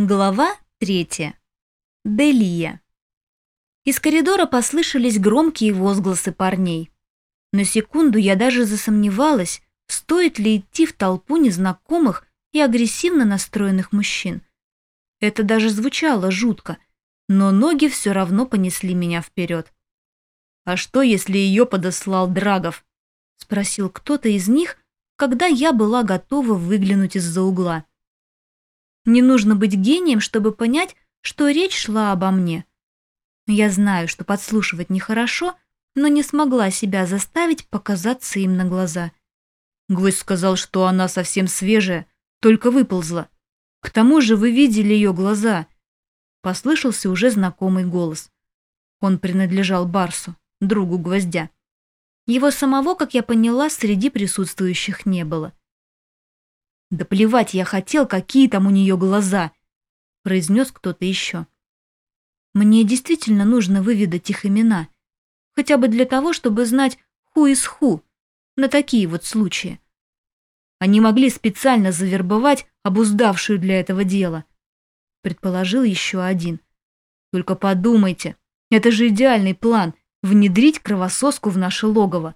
Глава третья. Делия. Из коридора послышались громкие возгласы парней. На секунду я даже засомневалась, стоит ли идти в толпу незнакомых и агрессивно настроенных мужчин. Это даже звучало жутко, но ноги все равно понесли меня вперед. «А что, если ее подослал Драгов?» — спросил кто-то из них, когда я была готова выглянуть из-за угла. Не нужно быть гением, чтобы понять, что речь шла обо мне. Я знаю, что подслушивать нехорошо, но не смогла себя заставить показаться им на глаза. Гвоздь сказал, что она совсем свежая, только выползла. К тому же вы видели ее глаза. Послышался уже знакомый голос. Он принадлежал Барсу, другу Гвоздя. Его самого, как я поняла, среди присутствующих не было. «Да плевать я хотел, какие там у нее глаза!» — произнес кто-то еще. «Мне действительно нужно выведать их имена, хотя бы для того, чтобы знать ху из ху на такие вот случаи. Они могли специально завербовать обуздавшую для этого дела», — предположил еще один. «Только подумайте, это же идеальный план — внедрить кровососку в наше логово.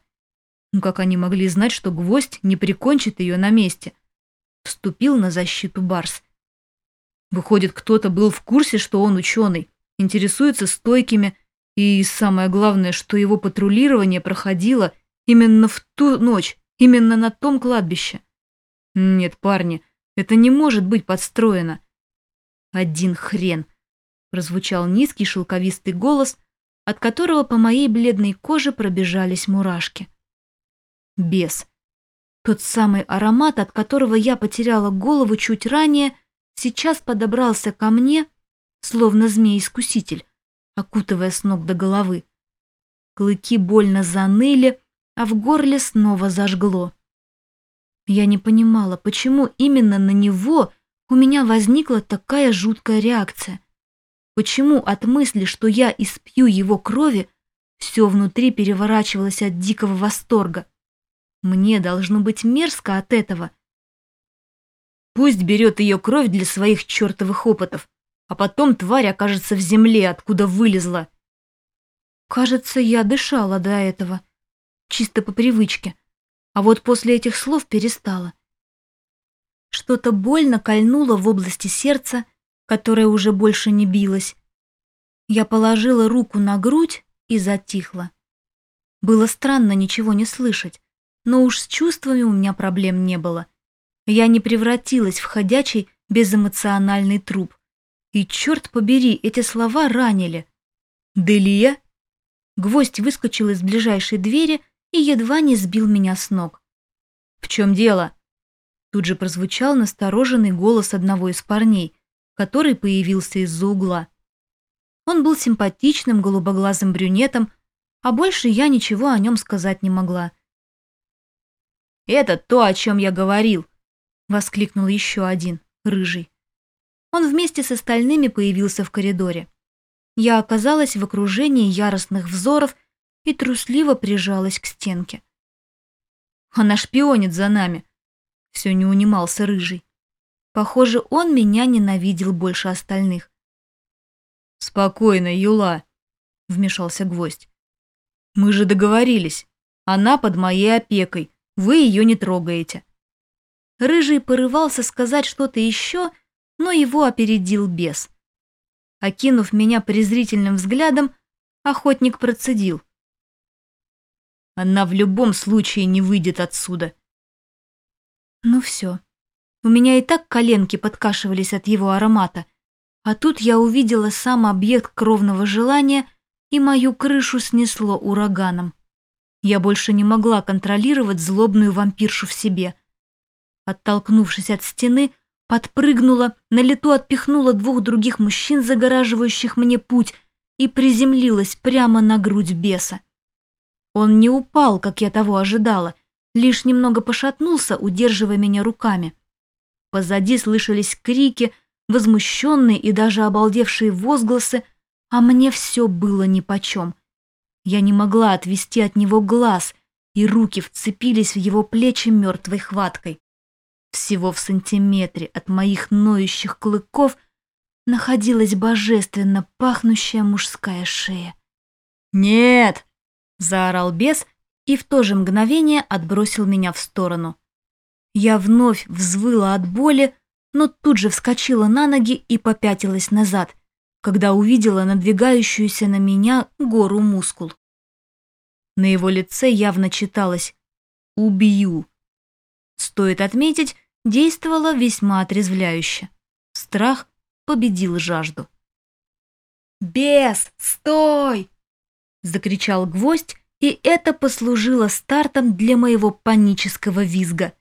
Ну как они могли знать, что гвоздь не прикончит ее на месте?» Вступил на защиту Барс. Выходит, кто-то был в курсе, что он ученый, интересуется стойкими, и самое главное, что его патрулирование проходило именно в ту ночь, именно на том кладбище. Нет, парни, это не может быть подстроено. Один хрен, прозвучал низкий шелковистый голос, от которого по моей бледной коже пробежались мурашки. Бес. Тот самый аромат, от которого я потеряла голову чуть ранее, сейчас подобрался ко мне, словно змей-искуситель, окутывая с ног до головы. Клыки больно заныли, а в горле снова зажгло. Я не понимала, почему именно на него у меня возникла такая жуткая реакция. Почему от мысли, что я испью его крови, все внутри переворачивалось от дикого восторга. Мне должно быть мерзко от этого. Пусть берет ее кровь для своих чертовых опытов, а потом тварь окажется в земле, откуда вылезла. Кажется, я дышала до этого, чисто по привычке, а вот после этих слов перестала. Что-то больно кольнуло в области сердца, которое уже больше не билось. Я положила руку на грудь и затихла. Было странно ничего не слышать но уж с чувствами у меня проблем не было. Я не превратилась в ходячий безэмоциональный труп. И черт побери, эти слова ранили. «Делия?» Гвоздь выскочил из ближайшей двери и едва не сбил меня с ног. «В чем дело?» Тут же прозвучал настороженный голос одного из парней, который появился из-за угла. Он был симпатичным голубоглазым брюнетом, а больше я ничего о нем сказать не могла. «Это то, о чем я говорил!» — воскликнул еще один, рыжий. Он вместе с остальными появился в коридоре. Я оказалась в окружении яростных взоров и трусливо прижалась к стенке. «Она шпионит за нами!» — все не унимался рыжий. Похоже, он меня ненавидел больше остальных. «Спокойно, Юла!» — вмешался гвоздь. «Мы же договорились. Она под моей опекой, вы ее не трогаете». Рыжий порывался сказать что-то еще, но его опередил бес. Окинув меня презрительным взглядом, охотник процедил. «Она в любом случае не выйдет отсюда». Ну все. У меня и так коленки подкашивались от его аромата, а тут я увидела сам объект кровного желания, и мою крышу снесло ураганом. Я больше не могла контролировать злобную вампиршу в себе. Оттолкнувшись от стены, подпрыгнула, на лету отпихнула двух других мужчин, загораживающих мне путь, и приземлилась прямо на грудь беса. Он не упал, как я того ожидала, лишь немного пошатнулся, удерживая меня руками. Позади слышались крики, возмущенные и даже обалдевшие возгласы, а мне все было нипочем — я не могла отвести от него глаз, и руки вцепились в его плечи мертвой хваткой. Всего в сантиметре от моих ноющих клыков находилась божественно пахнущая мужская шея. «Нет!» — заорал бес и в то же мгновение отбросил меня в сторону. Я вновь взвыла от боли, но тут же вскочила на ноги и попятилась назад, когда увидела надвигающуюся на меня гору мускул. На его лице явно читалось «Убью». Стоит отметить, действовало весьма отрезвляюще. Страх победил жажду. «Бес, стой!» — закричал гвоздь, и это послужило стартом для моего панического визга.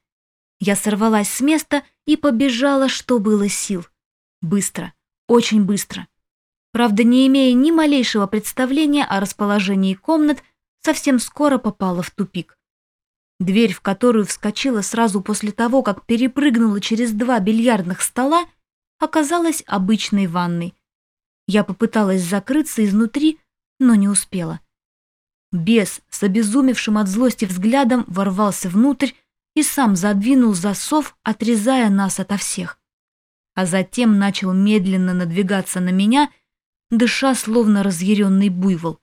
Я сорвалась с места и побежала, что было сил. Быстро, очень быстро. Правда, не имея ни малейшего представления о расположении комнат, совсем скоро попала в тупик. Дверь, в которую вскочила сразу после того, как перепрыгнула через два бильярдных стола, оказалась обычной ванной. Я попыталась закрыться изнутри, но не успела. Бес с обезумевшим от злости взглядом ворвался внутрь и сам задвинул засов, отрезая нас ото всех. А затем начал медленно надвигаться на меня, дыша словно разъяренный буйвол.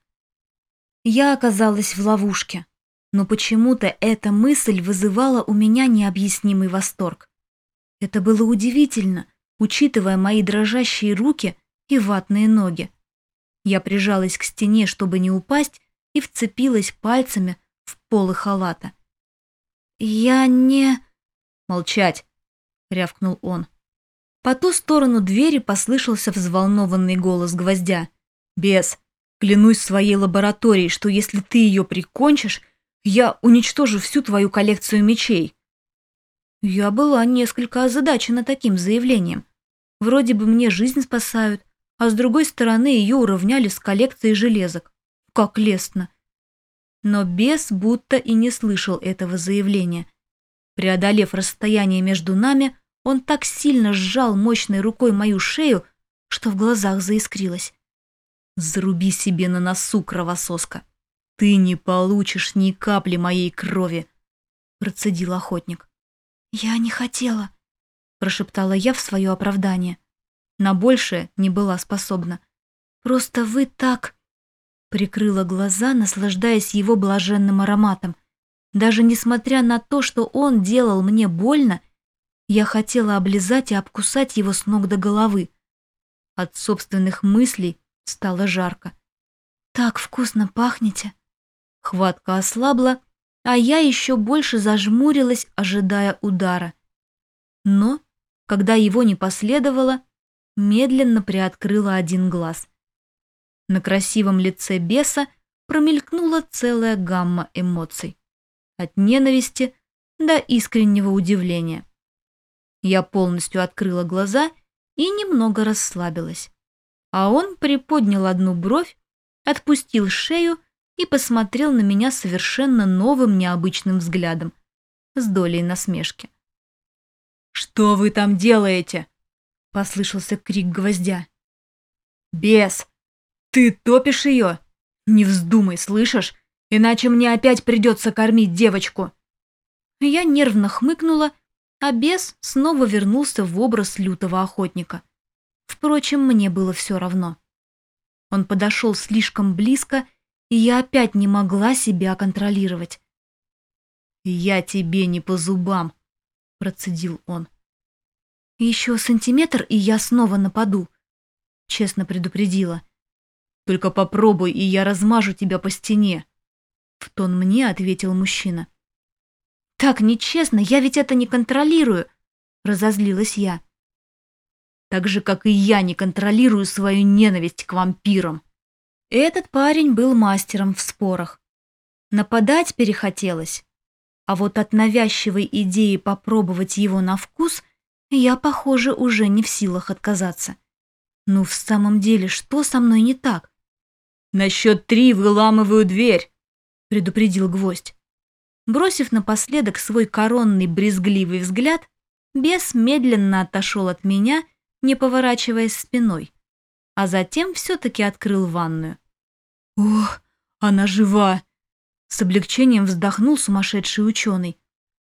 Я оказалась в ловушке, но почему-то эта мысль вызывала у меня необъяснимый восторг. Это было удивительно, учитывая мои дрожащие руки и ватные ноги. Я прижалась к стене, чтобы не упасть, и вцепилась пальцами в полы халата. «Я не...» «Молчать!» — рявкнул он. По ту сторону двери послышался взволнованный голос гвоздя. «Бес, клянусь своей лабораторией, что если ты ее прикончишь, я уничтожу всю твою коллекцию мечей». Я была несколько озадачена таким заявлением. Вроде бы мне жизнь спасают, а с другой стороны ее уравняли с коллекцией железок. Как лестно. Но бес будто и не слышал этого заявления. Преодолев расстояние между нами, он так сильно сжал мощной рукой мою шею, что в глазах заискрилось. «Заруби себе на носу, кровососка! Ты не получишь ни капли моей крови!» процедил охотник. «Я не хотела», прошептала я в свое оправдание. На большее не была способна. «Просто вы так...» Прикрыла глаза, наслаждаясь его блаженным ароматом. Даже несмотря на то, что он делал мне больно, я хотела облизать и обкусать его с ног до головы. От собственных мыслей стало жарко. «Так вкусно пахнете!» Хватка ослабла, а я еще больше зажмурилась, ожидая удара. Но, когда его не последовало, медленно приоткрыла один глаз. На красивом лице беса промелькнула целая гамма эмоций. От ненависти до искреннего удивления. Я полностью открыла глаза и немного расслабилась. А он приподнял одну бровь, отпустил шею и посмотрел на меня совершенно новым необычным взглядом, с долей насмешки. «Что вы там делаете?» — послышался крик гвоздя. «Бес, ты топишь ее? Не вздумай, слышишь? Иначе мне опять придется кормить девочку». Я нервно хмыкнула, а бес снова вернулся в образ лютого охотника. Впрочем, мне было все равно. Он подошел слишком близко, и я опять не могла себя контролировать. «Я тебе не по зубам», — процедил он. «Еще сантиметр, и я снова нападу», — честно предупредила. «Только попробуй, и я размажу тебя по стене», — в тон мне ответил мужчина. «Так нечестно, я ведь это не контролирую», — разозлилась я. «Так же, как и я не контролирую свою ненависть к вампирам». Этот парень был мастером в спорах. Нападать перехотелось. А вот от навязчивой идеи попробовать его на вкус я, похоже, уже не в силах отказаться. Ну, в самом деле, что со мной не так? «На счет три выламываю дверь», — предупредил гвоздь. Бросив напоследок свой коронный брезгливый взгляд, бес медленно отошел от меня, не поворачиваясь спиной, а затем все-таки открыл ванную. «Ох, она жива!» С облегчением вздохнул сумасшедший ученый.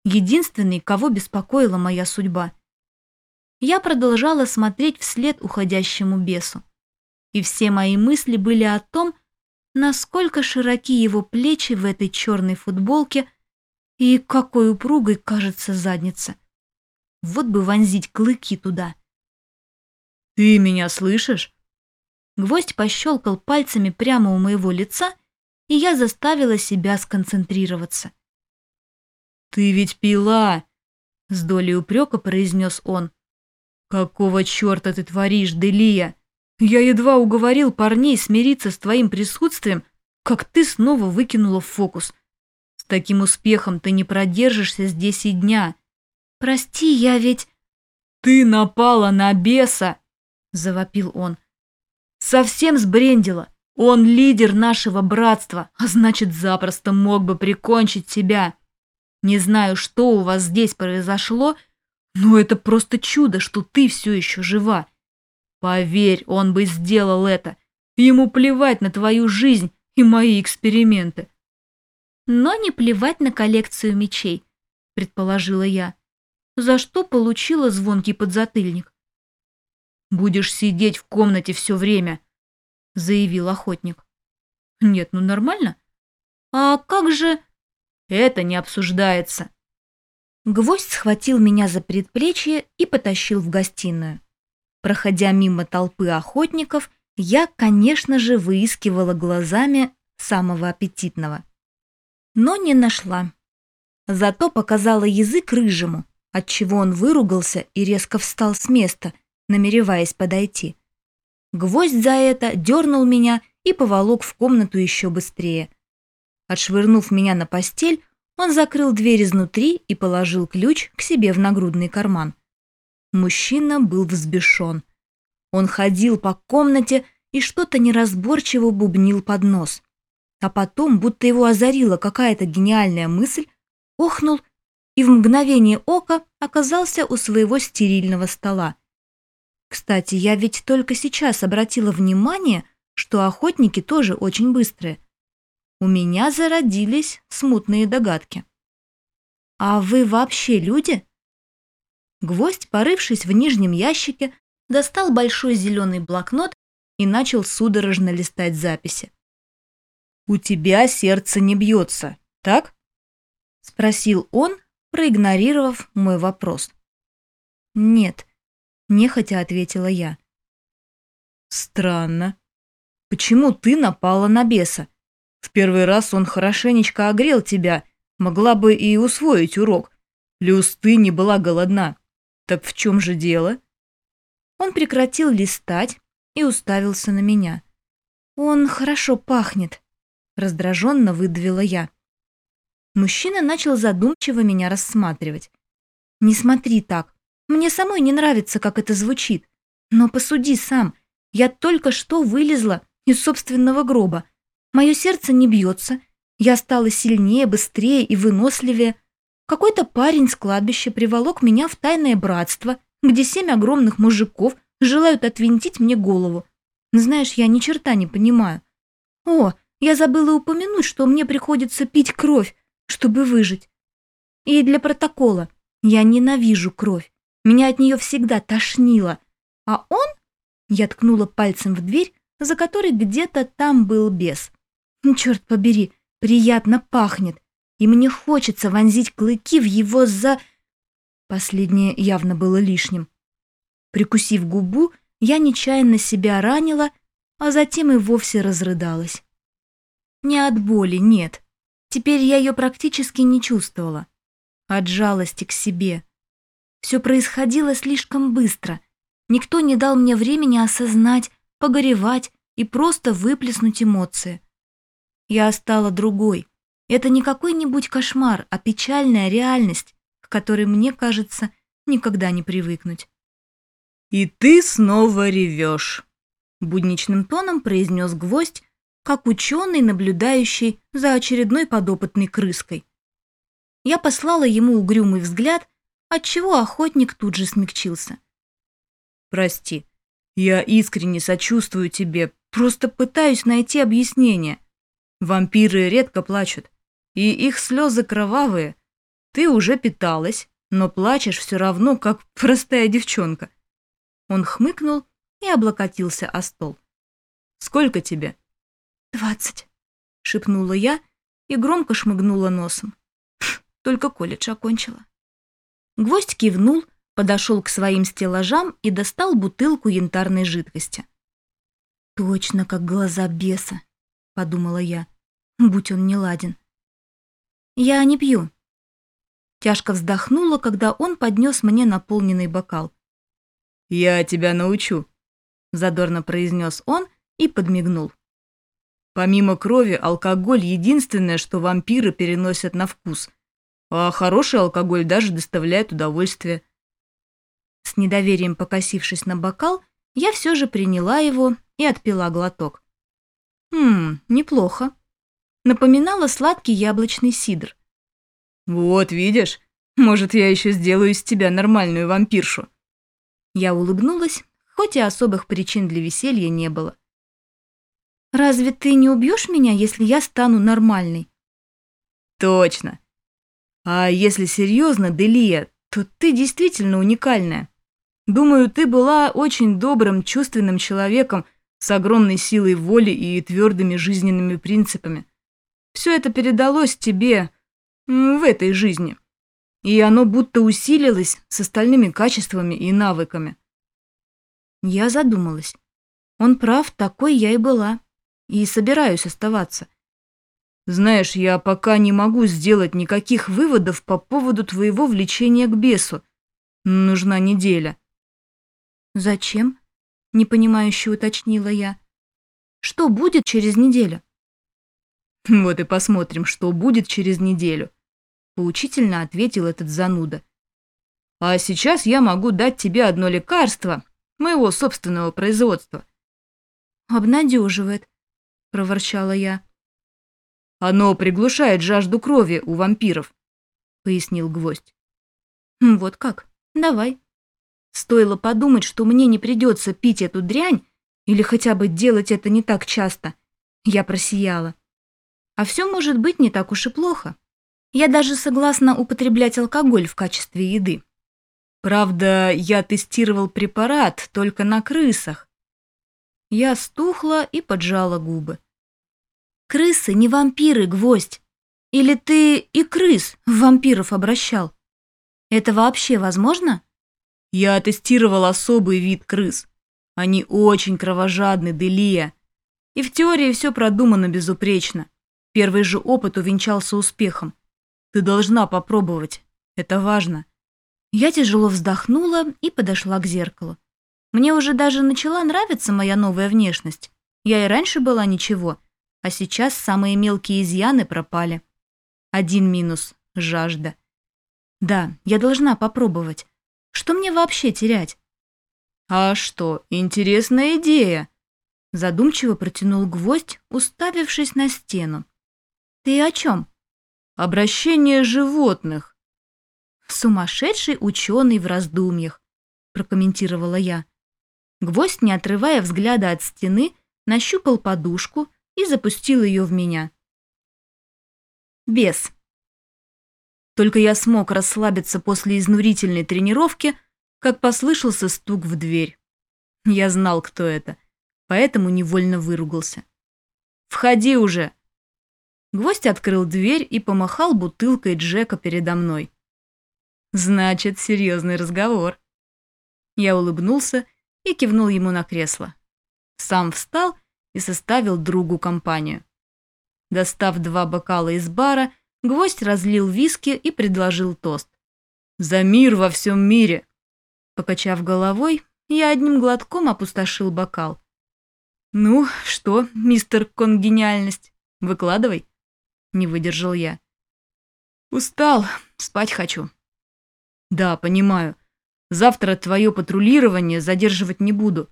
Единственный, кого беспокоила моя судьба. я продолжала смотреть вслед уходящему бесу. И все мои мысли были о том, насколько широки его плечи в этой черной футболке и какой упругой кажется задница. Вот бы вонзить клыки туда. «Ты меня слышишь?» Гвоздь пощелкал пальцами прямо у моего лица, и я заставила себя сконцентрироваться. «Ты ведь пила!» — с долей упрека произнес он. «Какого черта ты творишь, Делия? Я едва уговорил парней смириться с твоим присутствием, как ты снова выкинула фокус. Таким успехом ты не продержишься здесь и дня. Прости, я ведь...» «Ты напала на беса!» — завопил он. «Совсем сбрендила. Он лидер нашего братства, а значит, запросто мог бы прикончить тебя. Не знаю, что у вас здесь произошло, но это просто чудо, что ты все еще жива. Поверь, он бы сделал это. Ему плевать на твою жизнь и мои эксперименты. Но не плевать на коллекцию мечей, предположила я, за что получила звонкий подзатыльник. Будешь сидеть в комнате все время, заявил охотник. Нет, ну нормально. А как же... Это не обсуждается. Гвоздь схватил меня за предплечье и потащил в гостиную. Проходя мимо толпы охотников, я, конечно же, выискивала глазами самого аппетитного. Но не нашла. Зато показала язык рыжему, отчего он выругался и резко встал с места, намереваясь подойти. Гвоздь за это дернул меня и поволок в комнату еще быстрее. Отшвырнув меня на постель, он закрыл дверь изнутри и положил ключ к себе в нагрудный карман. Мужчина был взбешен. Он ходил по комнате и что-то неразборчиво бубнил под нос. А потом, будто его озарила какая-то гениальная мысль, охнул и в мгновение ока оказался у своего стерильного стола. Кстати, я ведь только сейчас обратила внимание, что охотники тоже очень быстрые. У меня зародились смутные догадки. «А вы вообще люди?» Гвоздь, порывшись в нижнем ящике, достал большой зеленый блокнот и начал судорожно листать записи. «У тебя сердце не бьется, так?» — спросил он, проигнорировав мой вопрос. «Нет», — нехотя ответила я. «Странно. Почему ты напала на беса? В первый раз он хорошенечко огрел тебя, могла бы и усвоить урок. Плюс ты не была голодна. Так в чем же дело? Он прекратил листать и уставился на меня. Он хорошо пахнет, раздраженно выдавила я. Мужчина начал задумчиво меня рассматривать. Не смотри так. Мне самой не нравится, как это звучит. Но посуди сам. Я только что вылезла из собственного гроба. Мое сердце не бьется. Я стала сильнее, быстрее и выносливее. Какой-то парень с кладбища приволок меня в тайное братство, где семь огромных мужиков желают отвинтить мне голову. Знаешь, я ни черта не понимаю. О, я забыла упомянуть, что мне приходится пить кровь, чтобы выжить. И для протокола. Я ненавижу кровь. Меня от нее всегда тошнило. А он... Я ткнула пальцем в дверь, за которой где-то там был бес. Черт побери, приятно пахнет и мне хочется вонзить клыки в его за... Последнее явно было лишним. Прикусив губу, я нечаянно себя ранила, а затем и вовсе разрыдалась. Не от боли, нет. Теперь я ее практически не чувствовала. От жалости к себе. Все происходило слишком быстро. Никто не дал мне времени осознать, погоревать и просто выплеснуть эмоции. Я стала другой, это не какой-нибудь кошмар, а печальная реальность, к которой, мне кажется, никогда не привыкнуть. «И ты снова ревешь», — будничным тоном произнес гвоздь, как ученый, наблюдающий за очередной подопытной крыской. Я послала ему угрюмый взгляд, отчего охотник тут же смягчился. «Прости, я искренне сочувствую тебе, просто пытаюсь найти объяснение. Вампиры редко плачут и их слезы кровавые. Ты уже питалась, но плачешь все равно, как простая девчонка. Он хмыкнул и облокотился о стол. «Сколько тебе?» «Двадцать», — шепнула я и громко шмыгнула носом. Только колледж окончила. Гвоздь кивнул, подошел к своим стеллажам и достал бутылку янтарной жидкости. «Точно как глаза беса», — подумала я, будь он не ладен. «Я не пью». Тяжко вздохнула, когда он поднес мне наполненный бокал. «Я тебя научу», — задорно произнес он и подмигнул. Помимо крови, алкоголь — единственное, что вампиры переносят на вкус. А хороший алкоголь даже доставляет удовольствие. С недоверием покосившись на бокал, я все же приняла его и отпила глоток. Хм, неплохо. Напоминала сладкий яблочный сидр. «Вот, видишь, может, я еще сделаю из тебя нормальную вампиршу». Я улыбнулась, хоть и особых причин для веселья не было. «Разве ты не убьешь меня, если я стану нормальной?» «Точно. А если серьезно, Делия, то ты действительно уникальная. Думаю, ты была очень добрым, чувственным человеком с огромной силой воли и твердыми жизненными принципами. Все это передалось тебе в этой жизни. И оно будто усилилось с остальными качествами и навыками. Я задумалась. Он прав, такой я и была. И собираюсь оставаться. Знаешь, я пока не могу сделать никаких выводов по поводу твоего влечения к бесу. Нужна неделя. Зачем? Непонимающе уточнила я. Что будет через неделю? Вот и посмотрим, что будет через неделю. Поучительно ответил этот зануда. А сейчас я могу дать тебе одно лекарство моего собственного производства. Обнадеживает, проворчала я. Оно приглушает жажду крови у вампиров, пояснил гвоздь. Вот как? Давай. Стоило подумать, что мне не придется пить эту дрянь или хотя бы делать это не так часто. Я просияла. А все может быть не так уж и плохо. Я даже согласна употреблять алкоголь в качестве еды. Правда, я тестировал препарат только на крысах. Я стухла и поджала губы. Крысы не вампиры, гвоздь. Или ты и крыс в вампиров обращал? Это вообще возможно? Я тестировал особый вид крыс. Они очень кровожадны, Делия. И в теории все продумано безупречно. Первый же опыт увенчался успехом. Ты должна попробовать. Это важно. Я тяжело вздохнула и подошла к зеркалу. Мне уже даже начала нравиться моя новая внешность. Я и раньше была ничего, а сейчас самые мелкие изъяны пропали. Один минус – жажда. Да, я должна попробовать. Что мне вообще терять? А что, интересная идея. Задумчиво протянул гвоздь, уставившись на стену. Ты о чем? Обращение животных. Сумасшедший ученый в раздумьях, прокомментировала я. Гвоздь, не отрывая взгляда от стены, нащупал подушку и запустил ее в меня. Бес. Только я смог расслабиться после изнурительной тренировки, как послышался стук в дверь. Я знал, кто это, поэтому невольно выругался. «Входи уже!» Гвоздь открыл дверь и помахал бутылкой Джека передо мной. «Значит, серьезный разговор». Я улыбнулся и кивнул ему на кресло. Сам встал и составил другу компанию. Достав два бокала из бара, гвоздь разлил виски и предложил тост. «За мир во всем мире!» Покачав головой, я одним глотком опустошил бокал. «Ну, что, мистер Конгениальность, выкладывай?» Не выдержал я. «Устал, спать хочу». «Да, понимаю. Завтра твое патрулирование задерживать не буду.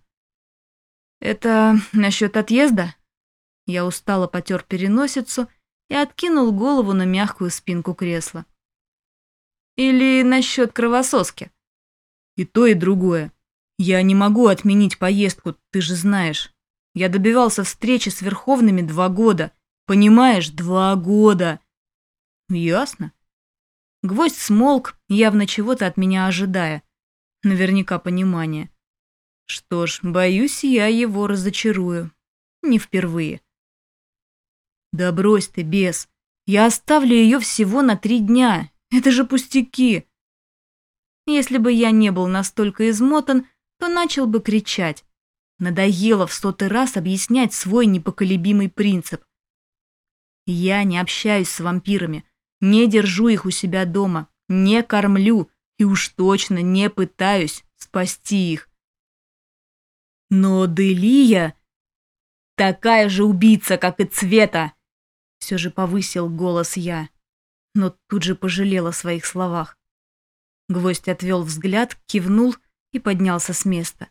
«Это насчет отъезда?» Я устало потер переносицу и откинул голову на мягкую спинку кресла. «Или насчет кровососки?» «И то, и другое. Я не могу отменить поездку, ты же знаешь. Я добивался встречи с Верховными два года. Понимаешь, два года!» «Ясно. Гвоздь смолк, явно чего-то от меня ожидая. Наверняка понимание. Что ж, боюсь, я его разочарую. Не впервые. Да брось ты, бес. Я оставлю ее всего на три дня. Это же пустяки. Если бы я не был настолько измотан, то начал бы кричать. Надоело в сотый раз объяснять свой непоколебимый принцип. Я не общаюсь с вампирами, не держу их у себя дома, не кормлю и уж точно не пытаюсь спасти их. Но Делия такая же убийца, как и Цвета, все же повысил голос я, но тут же пожалел о своих словах. Гвоздь отвел взгляд, кивнул и поднялся с места.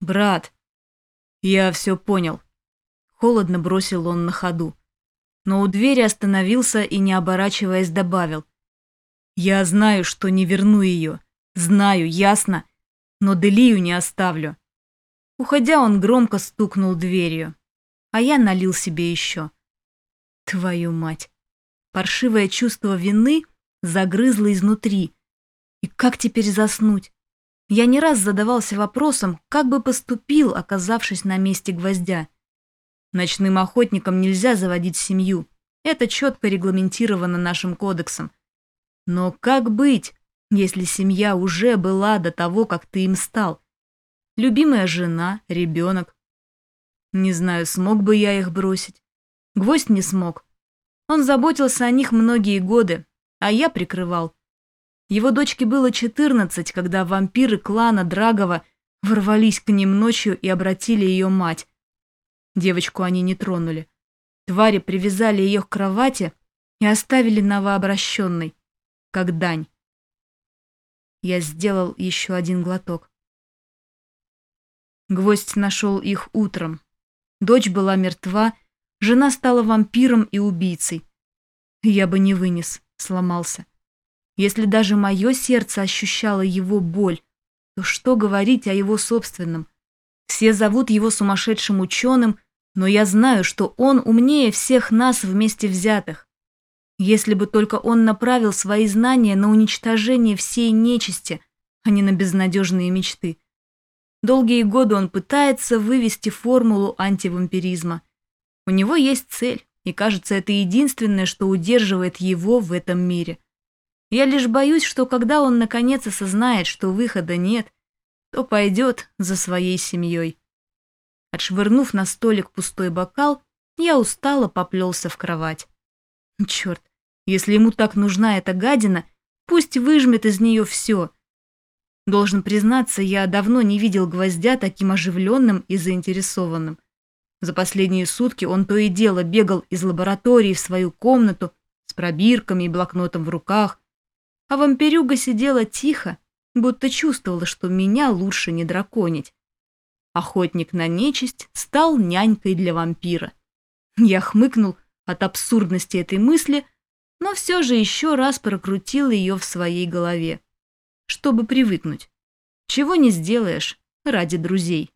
«Брат, я все понял», — холодно бросил он на ходу. Но у двери остановился и, не оборачиваясь, добавил. «Я знаю, что не верну ее. Знаю, ясно, но Делию не оставлю». Уходя, он громко стукнул дверью, а я налил себе еще. Твою мать! Паршивое чувство вины загрызло изнутри. И как теперь заснуть? Я не раз задавался вопросом, как бы поступил, оказавшись на месте гвоздя. Ночным охотникам нельзя заводить семью. Это четко регламентировано нашим кодексом. Но как быть, если семья уже была до того, как ты им стал? Любимая жена, ребенок. Не знаю, смог бы я их бросить. Гвоздь не смог. Он заботился о них многие годы, а я прикрывал. Его дочке было 14, когда вампиры клана Драгова ворвались к ним ночью и обратили ее мать. Девочку они не тронули. Твари привязали ее к кровати и оставили новообращенной, как дань. Я сделал еще один глоток. Гвоздь нашел их утром. Дочь была мертва, жена стала вампиром и убийцей. Я бы не вынес, сломался. Если даже мое сердце ощущало его боль, то что говорить о его собственном? Все зовут его сумасшедшим ученым, но я знаю, что он умнее всех нас вместе взятых. Если бы только он направил свои знания на уничтожение всей нечисти, а не на безнадежные мечты. Долгие годы он пытается вывести формулу антивампиризма. У него есть цель, и кажется, это единственное, что удерживает его в этом мире. Я лишь боюсь, что когда он наконец осознает, что выхода нет, то пойдет за своей семьей. Отшвырнув на столик пустой бокал, я устало поплелся в кровать. Черт, если ему так нужна эта гадина, пусть выжмет из нее все – Должен признаться, я давно не видел гвоздя таким оживленным и заинтересованным. За последние сутки он то и дело бегал из лаборатории в свою комнату с пробирками и блокнотом в руках, а вампирюга сидела тихо, будто чувствовала, что меня лучше не драконить. Охотник на нечисть стал нянькой для вампира. Я хмыкнул от абсурдности этой мысли, но все же еще раз прокрутил ее в своей голове чтобы привыкнуть. Чего не сделаешь ради друзей.